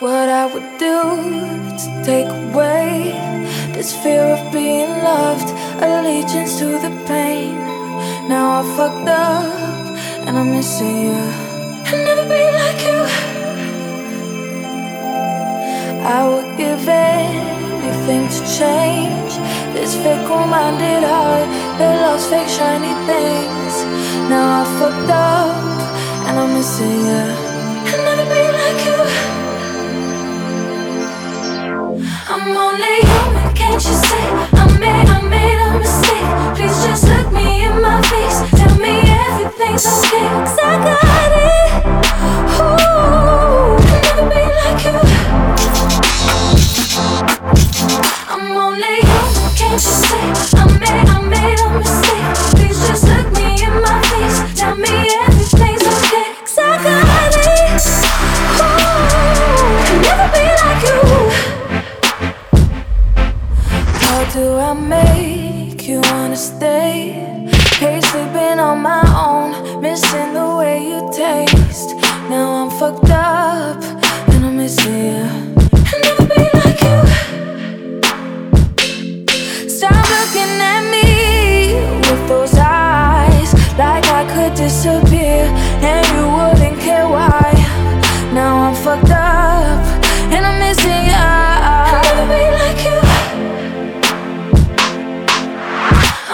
What I would do to take away this fear of being loved, allegiance to the pain. Now I fucked up and I'm missing you. I'll never be like you. I would give anything to change this fickle-minded heart that lost fake shiny things. Now I fucked up and I'm missing you. I'll never be like you. she day. Hate sleeping on my own, missing the way you taste. Now I'm fucked up.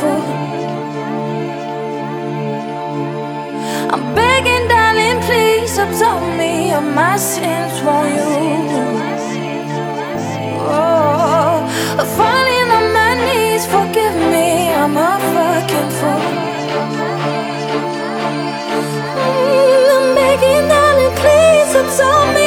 careful. I'm begging, darling, please absolve me of my sins, won't you? Oh, falling on my knees, forgive me, I'm a fucking fool. Mm, I'm begging, darling, please absolve me.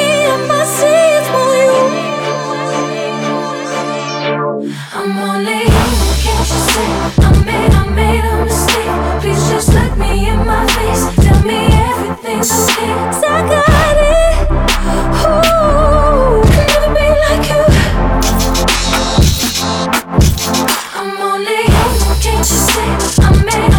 Can't you I'm mad?